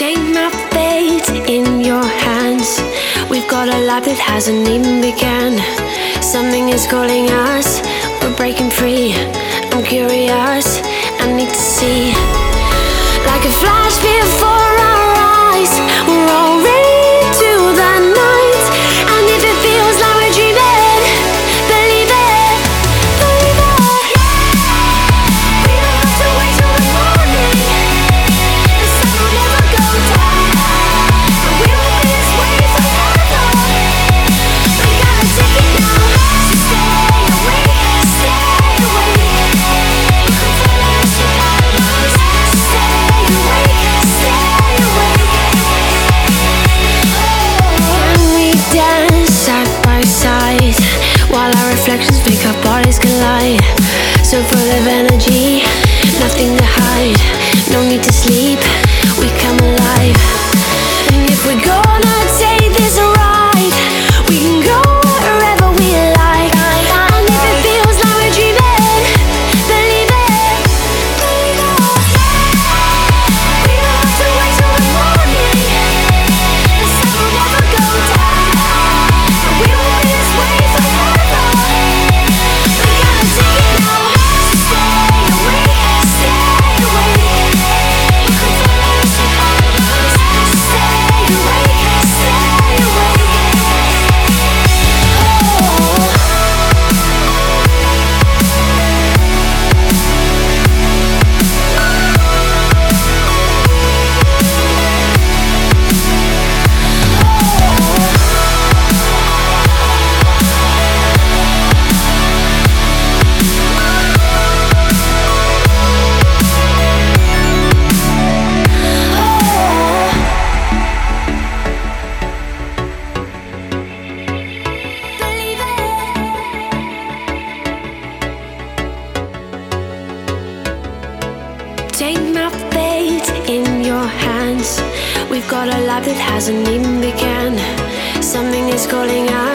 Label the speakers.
Speaker 1: Take my fate in your hands. We've got a life that hasn't even begun. Something is calling us. We're breaking free. eyes collide So full of energy Nothing to hide. No need to sleep. We come alive. our fate in your hands. We've got a life that hasn't even begun. Something is calling out.